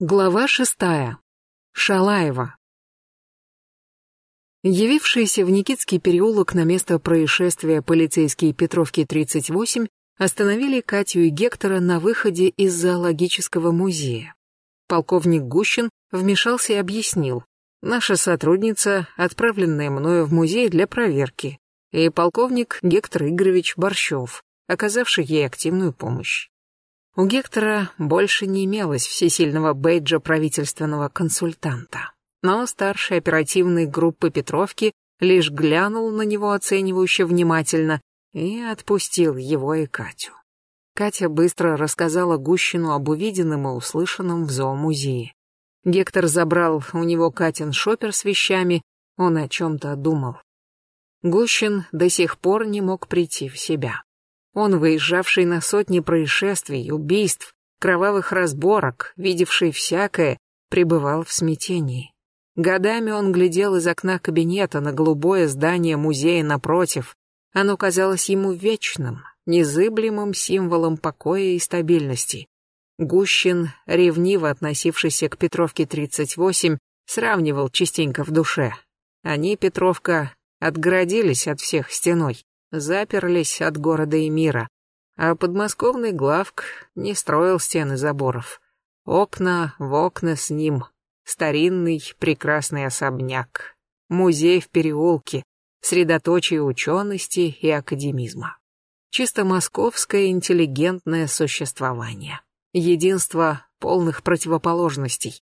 Глава шестая. Шалаева. Явившиеся в Никитский переулок на место происшествия полицейские Петровки 38 остановили Катю и Гектора на выходе из зоологического музея. Полковник Гущин вмешался и объяснил. Наша сотрудница, отправленная мною в музей для проверки, и полковник Гектор Игоревич Борщев, оказавший ей активную помощь. У Гектора больше не имелось всесильного бейджа правительственного консультанта. Но старший оперативной группы Петровки лишь глянул на него оценивающе внимательно и отпустил его и Катю. Катя быстро рассказала Гущину об увиденном и услышанном в зоомузее. Гектор забрал у него Катин шопер с вещами, он о чем-то думал. Гущин до сих пор не мог прийти в себя. Он, выезжавший на сотни происшествий, убийств, кровавых разборок, видевший всякое, пребывал в смятении. Годами он глядел из окна кабинета на голубое здание музея напротив. Оно казалось ему вечным, незыблемым символом покоя и стабильности. Гущин, ревниво относившийся к Петровке 38, сравнивал частенько в душе. Они, Петровка, отгородились от всех стеной заперлись от города и мира, а подмосковный главк не строил стены заборов. Окна в окна с ним, старинный прекрасный особняк, музей в переулке, средоточие учености и академизма. Чисто московское интеллигентное существование, единство полных противоположностей.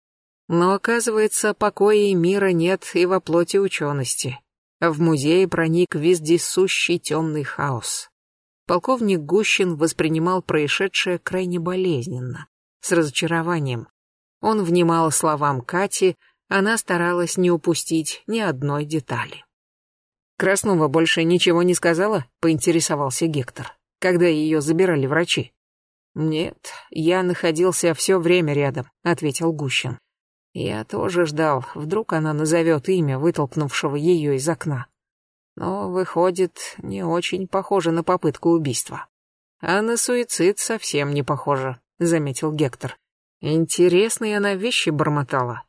Но оказывается, покоя и мира нет и во плоти учености. В музее проник вездесущий темный хаос. Полковник Гущин воспринимал происшедшее крайне болезненно, с разочарованием. Он внимал словам Кати, она старалась не упустить ни одной детали. «Краснова больше ничего не сказала?» — поинтересовался Гектор, когда ее забирали врачи. «Нет, я находился все время рядом», — ответил Гущин. Я тоже ждал, вдруг она назовет имя вытолкнувшего ее из окна. Но, выходит, не очень похоже на попытку убийства. А на суицид совсем не похоже, заметил Гектор. Интересные она вещи бормотала.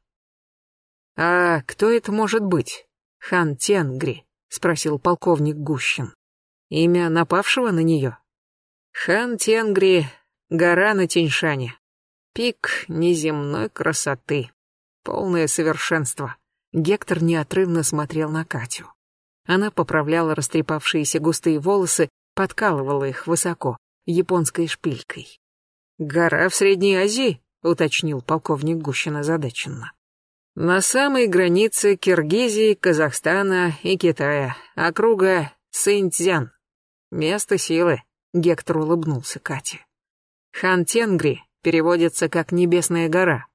А кто это может быть? Хан Тенгри, спросил полковник Гущин. Имя напавшего на нее? Хан Тенгри, гора на Тиньшане. Пик неземной красоты. Полное совершенство. Гектор неотрывно смотрел на Катю. Она поправляла растрепавшиеся густые волосы, подкалывала их высоко, японской шпилькой. «Гора в Средней Азии?» — уточнил полковник Гущин озадаченно. «На самой границе Киргизии, Казахстана и Китая, округа Синьцзян. Место силы», — Гектор улыбнулся Кате. «Хан Тенгри переводится как «Небесная гора».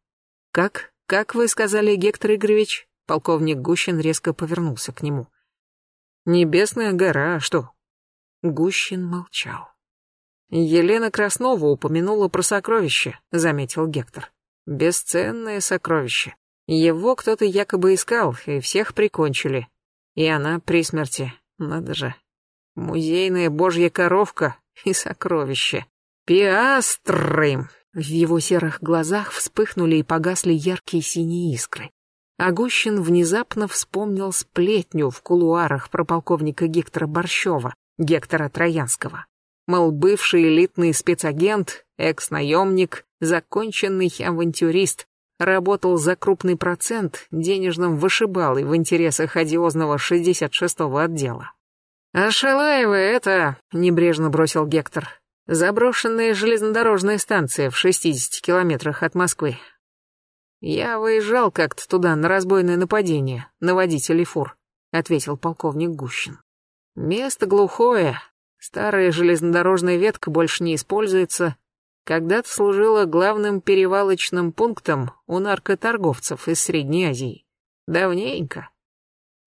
«Как?» «Как вы сказали, Гектор Игоревич?» Полковник Гущин резко повернулся к нему. «Небесная гора, а что?» Гущин молчал. «Елена Краснова упомянула про сокровище», — заметил Гектор. «Бесценное сокровище. Его кто-то якобы искал, и всех прикончили. И она при смерти. Надо же. Музейная божья коровка и сокровище. Пиастры!» В его серых глазах вспыхнули и погасли яркие синие искры. Агущин внезапно вспомнил сплетню в кулуарах про полковника Гектора Борщева, Гектора Троянского. Мол, бывший элитный спецагент, экс-наемник, законченный авантюрист, работал за крупный процент денежным вышибалой в интересах одиозного 66-го отдела. «А Шалаева это...» — небрежно бросил Гектор. Заброшенная железнодорожная станция в 60 километрах от Москвы. Я выезжал как-то туда на разбойное нападение на водителей фур, ответил полковник Гущин. Место глухое, старая железнодорожная ветка больше не используется. Когда-то служила главным перевалочным пунктом у наркоторговцев из Средней Азии. Давненько.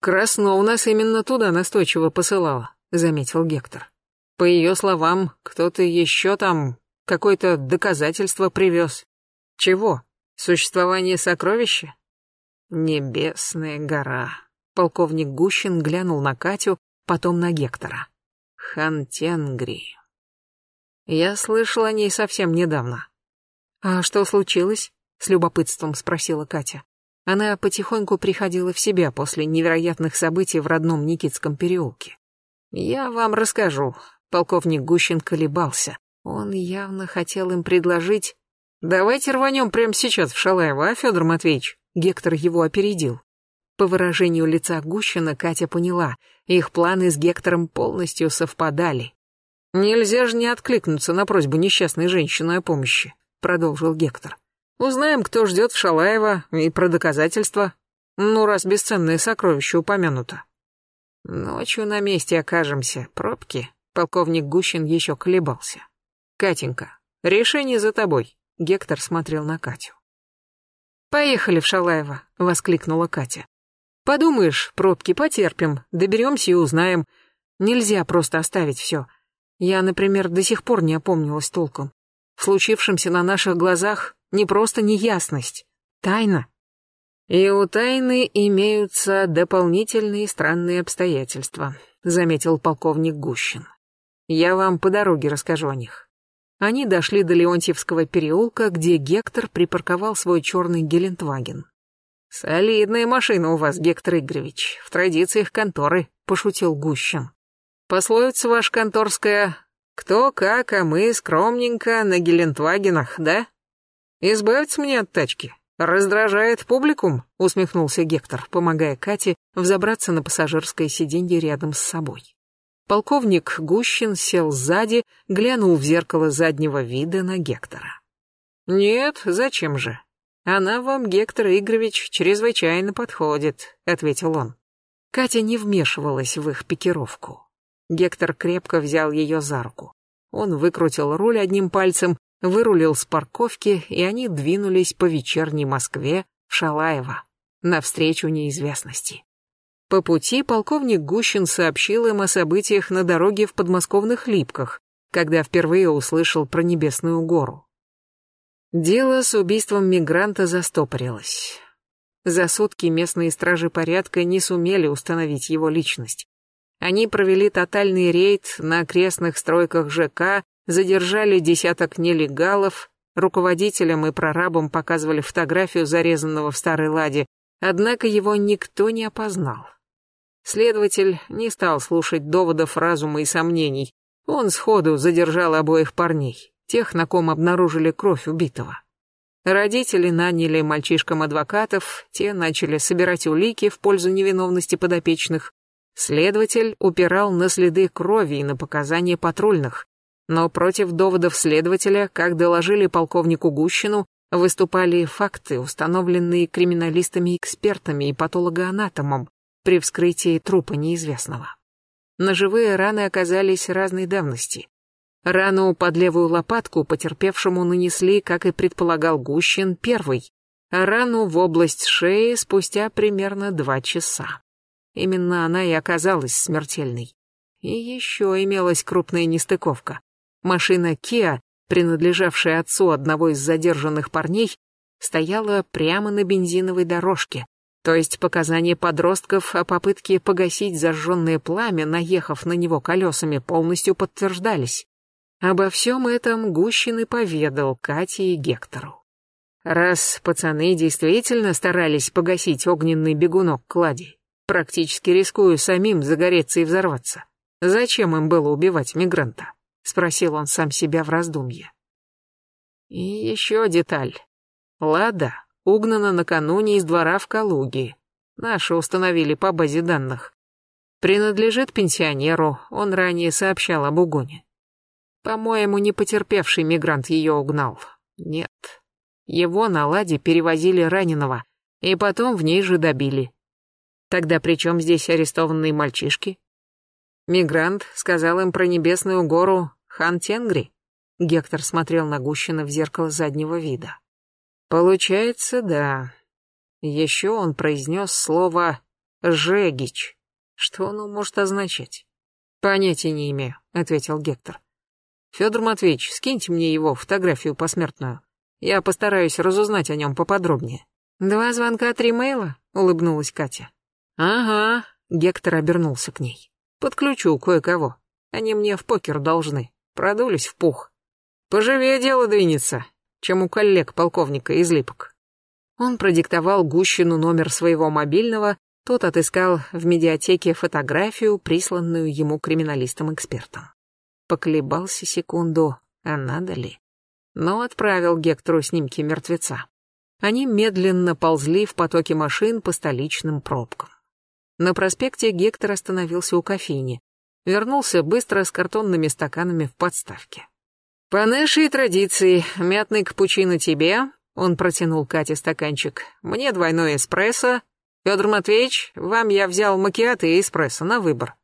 Красно у нас именно туда настойчиво посылала, заметил Гектор. По ее словам, кто-то еще там какое-то доказательство привез. Чего? Существование сокровища? Небесная гора. Полковник Гущин глянул на Катю, потом на Гектора. Хантенгри. Я слышал о ней совсем недавно. А что случилось? С любопытством спросила Катя. Она потихоньку приходила в себя после невероятных событий в родном Никитском переулке. «Я вам расскажу». Полковник Гущин колебался. Он явно хотел им предложить... «Давайте рванем прямо сейчас в Шалаево, а, Федор Матвеевич?» Гектор его опередил. По выражению лица Гущина Катя поняла, их планы с Гектором полностью совпадали. «Нельзя же не откликнуться на просьбу несчастной женщины о помощи», — продолжил Гектор. «Узнаем, кто ждет в Шалаево, и про доказательства. Ну, раз бесценное сокровище упомянуто». «Ночью на месте окажемся. Пробки?» Полковник Гущин еще колебался. «Катенька, решение за тобой», — Гектор смотрел на Катю. «Поехали в Шалаево», — воскликнула Катя. «Подумаешь, пробки потерпим, доберемся и узнаем. Нельзя просто оставить все. Я, например, до сих пор не опомнилась толком. В случившемся на наших глазах не просто неясность, тайна. И у тайны имеются дополнительные странные обстоятельства, заметил полковник Гущин. Я вам по дороге расскажу о них. Они дошли до Леонтьевского переулка, где Гектор припарковал свой черный Гелендваген. «Солидная машина у вас, Гектор Игоревич, в традициях конторы», — пошутил Гущин. «Пословица ваша конторская «Кто как, а мы скромненько на Гелендвагенах, да?» «Избавиться мне от тачки. Раздражает публикум», — усмехнулся Гектор, помогая Кате взобраться на пассажирское сиденье рядом с собой. Полковник Гущин сел сзади, глянул в зеркало заднего вида на Гектора. «Нет, зачем же? Она вам, Гектор Игоревич, чрезвычайно подходит», — ответил он. Катя не вмешивалась в их пикировку. Гектор крепко взял ее за руку. Он выкрутил руль одним пальцем, вырулил с парковки, и они двинулись по вечерней Москве в Шалаево, навстречу неизвестности. По пути полковник Гущин сообщил им о событиях на дороге в подмосковных Липках, когда впервые услышал про Небесную гору. Дело с убийством мигранта застопорилось. За сутки местные стражи порядка не сумели установить его личность. Они провели тотальный рейд на окрестных стройках ЖК, задержали десяток нелегалов, руководителям и прорабам показывали фотографию зарезанного в Старой Ладе, однако его никто не опознал. Следователь не стал слушать доводов разума и сомнений. Он сходу задержал обоих парней, тех, на ком обнаружили кровь убитого. Родители наняли мальчишкам адвокатов, те начали собирать улики в пользу невиновности подопечных. Следователь упирал на следы крови и на показания патрульных. Но против доводов следователя, как доложили полковнику Гущину, выступали факты, установленные криминалистами-экспертами и патологоанатомом, при вскрытии трупа неизвестного. Ножевые раны оказались разной давности. Рану под левую лопатку потерпевшему нанесли, как и предполагал Гущин, первый, а рану в область шеи спустя примерно два часа. Именно она и оказалась смертельной. И еще имелась крупная нестыковка. Машина Kia, принадлежавшая отцу одного из задержанных парней, стояла прямо на бензиновой дорожке, то есть показания подростков о попытке погасить зажженное пламя, наехав на него колесами, полностью подтверждались. Обо всем этом Гущин и поведал Кате и Гектору. Раз пацаны действительно старались погасить огненный бегунок клади, практически рискуя самим загореться и взорваться, зачем им было убивать мигранта? Спросил он сам себя в раздумье. И еще деталь. Лада угнана накануне из двора в Калуге. Наши установили по базе данных. Принадлежит пенсионеру, он ранее сообщал об угоне. По-моему, не потерпевший мигрант ее угнал. Нет. Его на ладе перевозили раненого, и потом в ней же добили. Тогда при чем здесь арестованные мальчишки? Мигрант сказал им про небесную гору Хан Тенгри. Гектор смотрел на Гущина в зеркало заднего вида. Получается, да. Еще он произнес слово «жегич». Что оно может означать? Понятия не имею, ответил Гектор. Федор Матвеевич, скиньте мне его фотографию посмертную. Я постараюсь разузнать о нем поподробнее. Два звонка, три мейла? улыбнулась Катя. Ага, Гектор обернулся к ней. Подключу кое-кого. Они мне в покер должны. Продулись в пух. Поживее дело двинется. Чем у коллег полковника из Липок. Он продиктовал Гущину номер своего мобильного, тот отыскал в медиатеке фотографию, присланную ему криминалистом-экспертом. Поколебался секунду, а надо ли? Но отправил Гектору снимки мертвеца. Они медленно ползли в потоке машин по столичным пробкам. На проспекте Гектор остановился у кофейни. Вернулся быстро с картонными стаканами в подставке. «По нашей традиции, мятный капучино тебе», — он протянул Кате стаканчик, «мне двойной эспрессо. Федор Матвеевич, вам я взял макиато и эспрессо на выбор».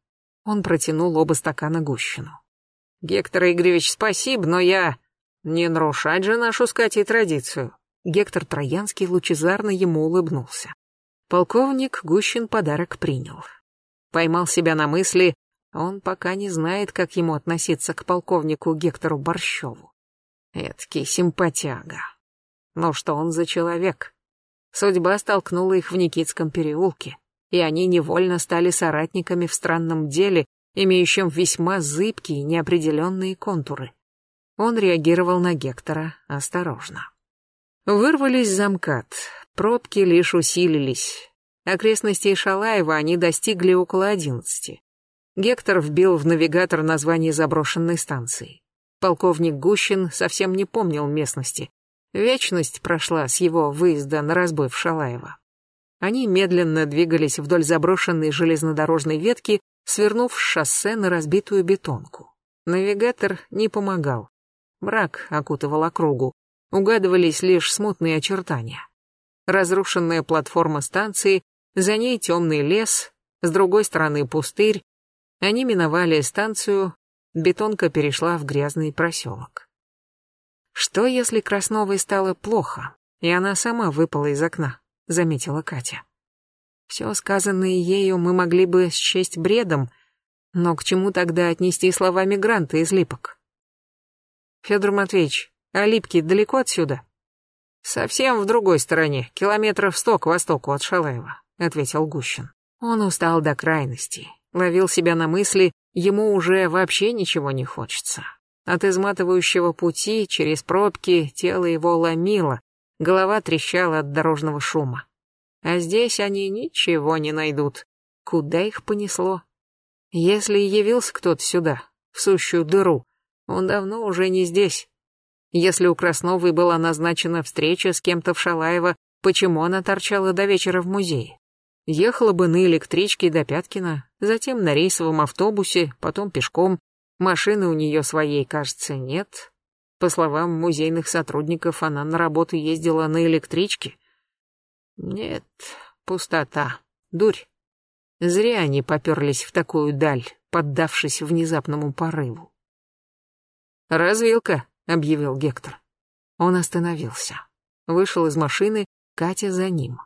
Он протянул оба стакана Гущину. «Гектор Игоревич, спасибо, но я...» «Не нарушать же нашу с Катей традицию». Гектор Троянский лучезарно ему улыбнулся. Полковник Гущин подарок принял. Поймал себя на мысли, он пока не знает, как ему относиться к полковнику Гектору Борщеву. Эдакий симпатяга. Но что он за человек? Судьба столкнула их в Никитском переулке, и они невольно стали соратниками в странном деле, имеющем весьма зыбкие неопределенные контуры. Он реагировал на Гектора осторожно. Вырвались замкат, Пробки лишь усилились. Окрестностей Шалаева они достигли около одиннадцати. Гектор вбил в навигатор название заброшенной станции. Полковник Гущин совсем не помнил местности. Вечность прошла с его выезда на разбой в Шалаево. Они медленно двигались вдоль заброшенной железнодорожной ветки, свернув шоссе на разбитую бетонку. Навигатор не помогал. Мрак окутывал округу. Угадывались лишь смутные очертания разрушенная платформа станции, за ней темный лес, с другой стороны пустырь. Они миновали станцию, бетонка перешла в грязный проселок. Что, если Красновой стало плохо, и она сама выпала из окна, заметила Катя. Все сказанное ею мы могли бы счесть бредом, но к чему тогда отнести слова мигранта из Липок? Федор Матвеевич, а Липки далеко отсюда? «Совсем в другой стороне, километров сто к востоку от Шалаева», — ответил Гущин. Он устал до крайности, ловил себя на мысли, ему уже вообще ничего не хочется. От изматывающего пути через пробки тело его ломило, голова трещала от дорожного шума. А здесь они ничего не найдут. Куда их понесло? Если явился кто-то сюда, в сущую дыру, он давно уже не здесь. Если у Красновой была назначена встреча с кем-то в Шалаево, почему она торчала до вечера в музее? Ехала бы на электричке до Пяткина, затем на рейсовом автобусе, потом пешком. Машины у нее своей, кажется, нет. По словам музейных сотрудников, она на работу ездила на электричке. Нет, пустота, дурь. Зря они поперлись в такую даль, поддавшись внезапному порыву. «Развилка», — объявил Гектор. Он остановился. Вышел из машины, Катя за ним.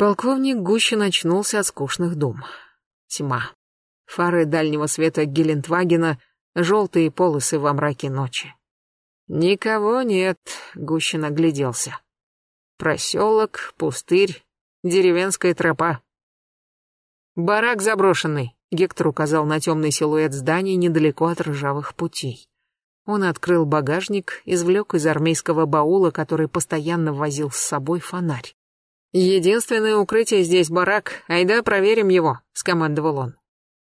Полковник Гущин очнулся от скучных дум. Тьма. Фары дальнего света Гелендвагена, желтые полосы во мраке ночи. «Никого нет», — Гущин огляделся. «Проселок, пустырь, деревенская тропа». «Барак заброшенный», — Гектор указал на темный силуэт зданий недалеко от ржавых путей. Он открыл багажник, извлек из армейского баула, который постоянно возил с собой фонарь. «Единственное укрытие здесь барак, айда проверим его», — скомандовал он.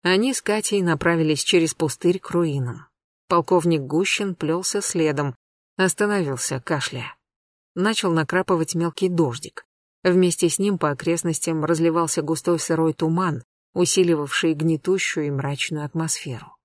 Они с Катей направились через пустырь к руинам. Полковник Гущин плелся следом, остановился, кашляя. Начал накрапывать мелкий дождик. Вместе с ним по окрестностям разливался густой сырой туман, усиливавший гнетущую и мрачную атмосферу.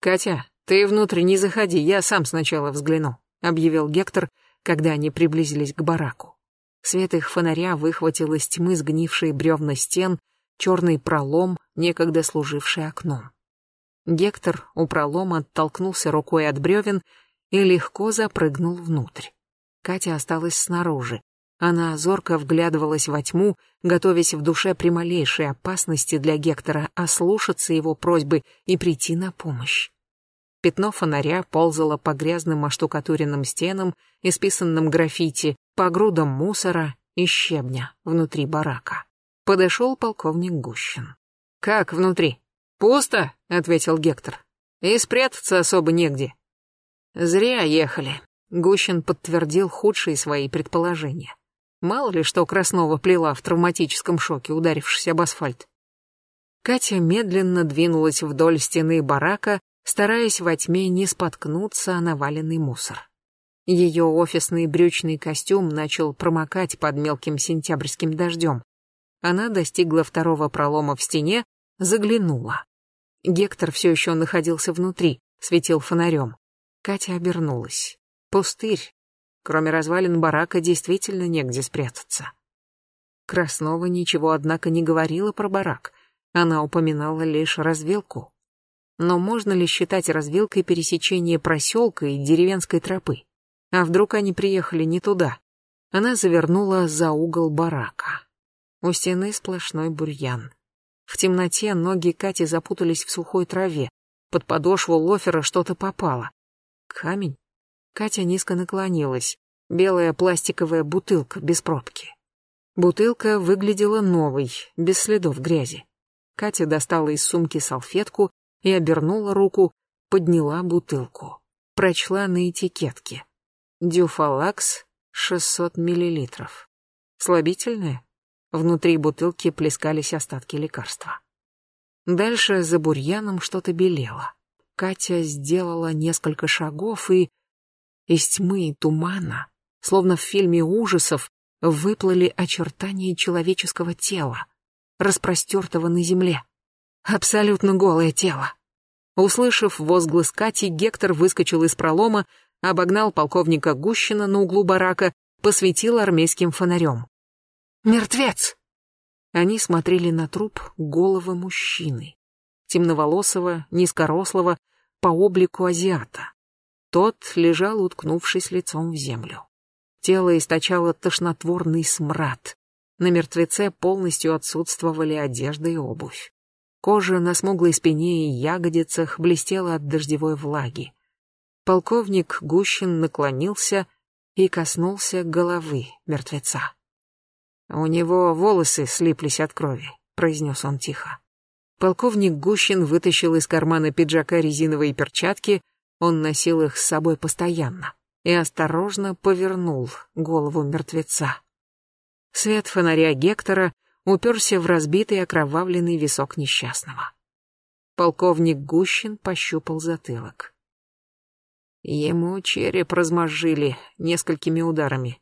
«Катя, «Ты внутрь не заходи, я сам сначала взгляну», — объявил Гектор, когда они приблизились к бараку. Свет их фонаря выхватил из тьмы сгнившие бревна стен, черный пролом, некогда служивший окном. Гектор у пролома оттолкнулся рукой от бревен и легко запрыгнул внутрь. Катя осталась снаружи. Она зорко вглядывалась во тьму, готовясь в душе при малейшей опасности для Гектора ослушаться его просьбы и прийти на помощь. Пятно фонаря ползало по грязным оштукатуренным стенам, исписанным граффити, по грудам мусора и щебня внутри барака. Подошел полковник Гущин. «Как внутри?» «Пусто», — ответил Гектор. «И спрятаться особо негде». «Зря ехали. Гущин подтвердил худшие свои предположения. Мало ли что Краснова плела в травматическом шоке, ударившись об асфальт. Катя медленно двинулась вдоль стены барака, стараясь во тьме не споткнуться о наваленный мусор. Ее офисный брючный костюм начал промокать под мелким сентябрьским дождем. Она достигла второго пролома в стене, заглянула. Гектор все еще находился внутри, светил фонарем. Катя обернулась. Пустырь. Кроме развалин барака действительно негде спрятаться. Краснова ничего, однако, не говорила про барак. Она упоминала лишь развилку. Но можно ли считать развилкой пересечение проселка и деревенской тропы? А вдруг они приехали не туда? Она завернула за угол барака. У стены сплошной бурьян. В темноте ноги Кати запутались в сухой траве. Под подошву лофера что-то попало. Камень? Катя низко наклонилась. Белая пластиковая бутылка без пробки. Бутылка выглядела новой, без следов грязи. Катя достала из сумки салфетку и обернула руку, подняла бутылку. Прочла на этикетке. Дюфалакс 600 миллилитров. Слабительное? Внутри бутылки плескались остатки лекарства. Дальше за бурьяном что-то белело. Катя сделала несколько шагов и... Из тьмы и тумана, словно в фильме ужасов, выплыли очертания человеческого тела, распростертого на земле. Абсолютно голое тело. Услышав возглас Кати, Гектор выскочил из пролома, обогнал полковника Гущина на углу барака, посветил армейским фонарем. «Мертвец!» Они смотрели на труп головы мужчины. Темноволосого, низкорослого, по облику азиата. Тот лежал, уткнувшись лицом в землю. Тело источало тошнотворный смрад. На мертвеце полностью отсутствовали одежда и обувь. Кожа на смуглой спине и ягодицах блестела от дождевой влаги. Полковник Гущин наклонился и коснулся головы мертвеца. «У него волосы слиплись от крови», — произнес он тихо. Полковник Гущин вытащил из кармана пиджака резиновые перчатки, он носил их с собой постоянно, и осторожно повернул голову мертвеца. Свет фонаря Гектора уперся в разбитый окровавленный висок несчастного. Полковник Гущин пощупал затылок. Ему череп размозжили несколькими ударами.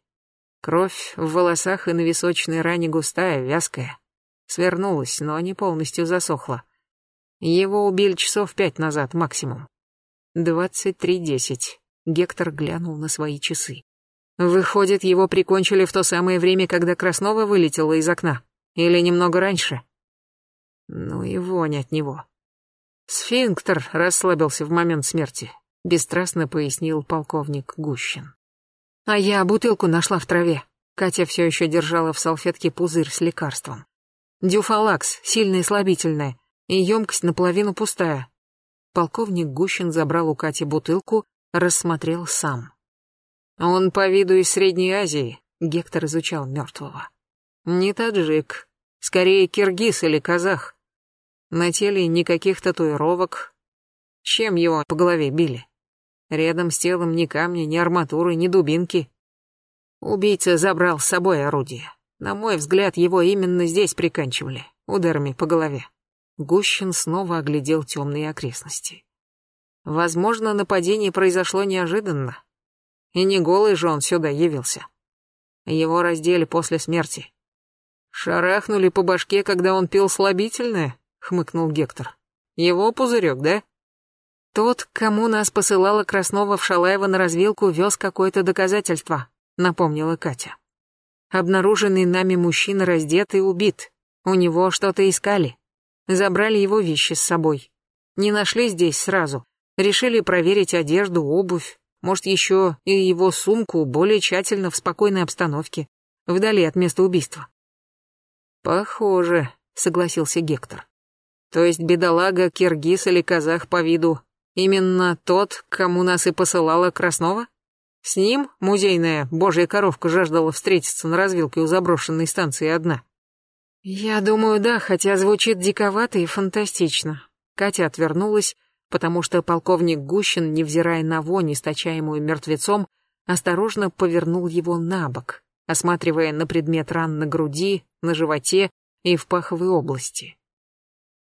Кровь в волосах и на височной ране густая, вязкая. Свернулась, но не полностью засохла. Его убили часов пять назад максимум. Двадцать три десять. Гектор глянул на свои часы. Выходит, его прикончили в то самое время, когда Краснова вылетела из окна. Или немного раньше. Ну и вонь от него. Сфинктер расслабился в момент смерти, бесстрастно пояснил полковник Гущин. А я бутылку нашла в траве. Катя все еще держала в салфетке пузырь с лекарством. Дюфалакс, сильное слабительное, и емкость наполовину пустая. Полковник Гущин забрал у Кати бутылку, рассмотрел сам. Он по виду из Средней Азии, Гектор изучал мертвого. Не таджик, скорее киргиз или казах. На теле никаких татуировок. Чем его по голове били? Рядом с телом ни камня, ни арматуры, ни дубинки. Убийца забрал с собой орудие. На мой взгляд, его именно здесь приканчивали, ударами по голове. Гущин снова оглядел темные окрестности. Возможно, нападение произошло неожиданно. И не голый же он сюда явился. Его раздели после смерти. «Шарахнули по башке, когда он пил слабительное?» — хмыкнул Гектор. «Его пузырек, да?» Тот, кому нас посылала Краснова в Шалаева на развилку, вез какое-то доказательство, напомнила Катя. Обнаруженный нами мужчина раздет и убит. У него что-то искали. Забрали его вещи с собой. Не нашли здесь сразу. Решили проверить одежду, обувь, может, еще и его сумку более тщательно в спокойной обстановке, вдали от места убийства. «Похоже», — согласился Гектор. «То есть бедолага, киргиз или казах по виду Именно тот, кому нас и посылала Краснова? С ним музейная божья коровка жаждала встретиться на развилке у заброшенной станции одна. Я думаю, да, хотя звучит диковато и фантастично. Катя отвернулась, потому что полковник Гущин, невзирая на вонь, источаемую мертвецом, осторожно повернул его на бок, осматривая на предмет ран на груди, на животе и в паховой области.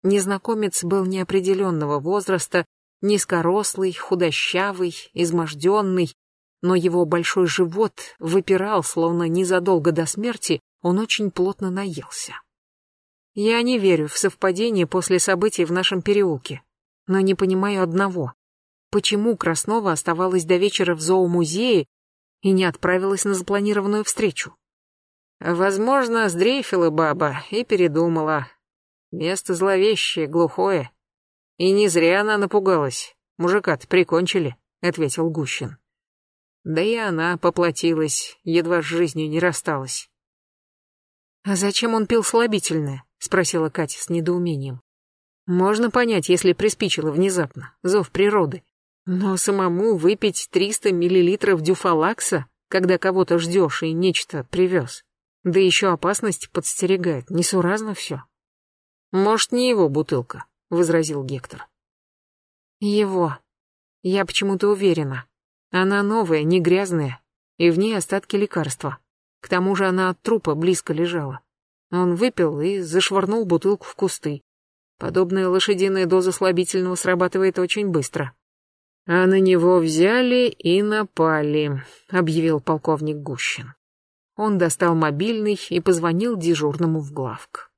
Незнакомец был неопределенного возраста, низкорослый, худощавый, изможденный, но его большой живот выпирал, словно незадолго до смерти он очень плотно наелся. Я не верю в совпадение после событий в нашем переулке, но не понимаю одного. Почему Краснова оставалась до вечера в зоомузее и не отправилась на запланированную встречу? Возможно, сдрейфила баба и передумала. Место зловещее, глухое. И не зря она напугалась. Мужика-то прикончили, ответил Гущин. Да и она поплатилась, едва с жизнью не рассталась. «А зачем он пил слабительное?» — спросила Катя с недоумением. «Можно понять, если приспичило внезапно, зов природы. Но самому выпить 300 миллилитров дюфалакса, когда кого-то ждешь и нечто привез. Да еще опасность подстерегает, несуразно все». «Может, не его бутылка», — возразил Гектор. «Его. Я почему-то уверена. Она новая, не грязная, и в ней остатки лекарства. К тому же она от трупа близко лежала. Он выпил и зашвырнул бутылку в кусты. Подобная лошадиная доза слабительного срабатывает очень быстро. «А на него взяли и напали», — объявил полковник Гущин. Он достал мобильный и позвонил дежурному в главк.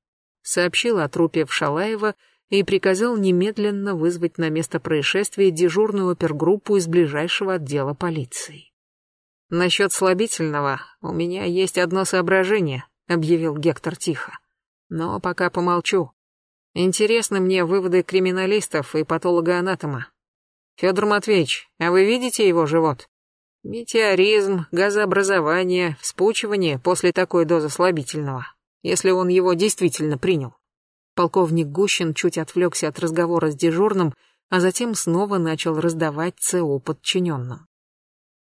Сообщил о трупе в Шалаево и приказал немедленно вызвать на место происшествия дежурную опергруппу из ближайшего отдела полиции. «Насчет слабительного у меня есть одно соображение», — объявил Гектор тихо. «Но пока помолчу. Интересны мне выводы криминалистов и патологоанатома. Федор Матвеевич, а вы видите его живот? Метеоризм, газообразование, вспучивание после такой дозы слабительного, если он его действительно принял. Полковник Гущин чуть отвлекся от разговора с дежурным, а затем снова начал раздавать ЦО подчиненным.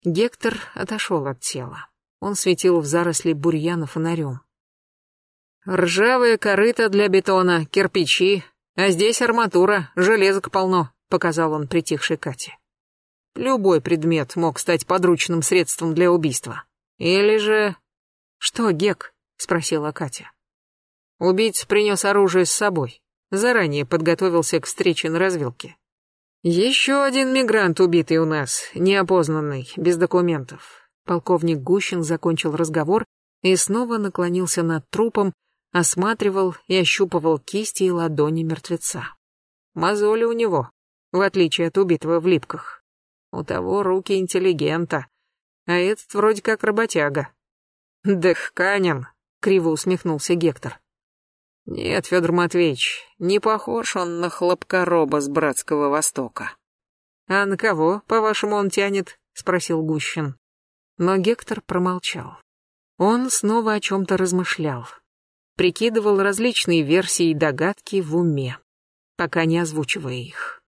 Гектор отошел от тела. Он светил в заросли бурьяна фонарем. «Ржавые корыта для бетона, кирпичи, а здесь арматура, железок полно», — показал он притихшей Кате. «Любой предмет мог стать подручным средством для убийства. Или же...» «Что, Гек?» — спросила Катя. Убийца принес оружие с собой. Заранее подготовился к встрече на развилке. Еще один мигрант убитый у нас, неопознанный, без документов. Полковник Гущин закончил разговор и снова наклонился над трупом, осматривал и ощупывал кисти и ладони мертвеца. Мозоли у него, в отличие от убитого в липках. У того руки интеллигента, а этот вроде как работяга. «Дыхканин», — криво усмехнулся Гектор. Нет, Федор Матвеевич, не похож он на хлопкороба с братского востока. А на кого, по-вашему, он тянет? спросил Гущин. Но Гектор промолчал. Он снова о чем-то размышлял. Прикидывал различные версии и догадки в уме, пока не озвучивая их.